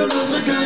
you lose again.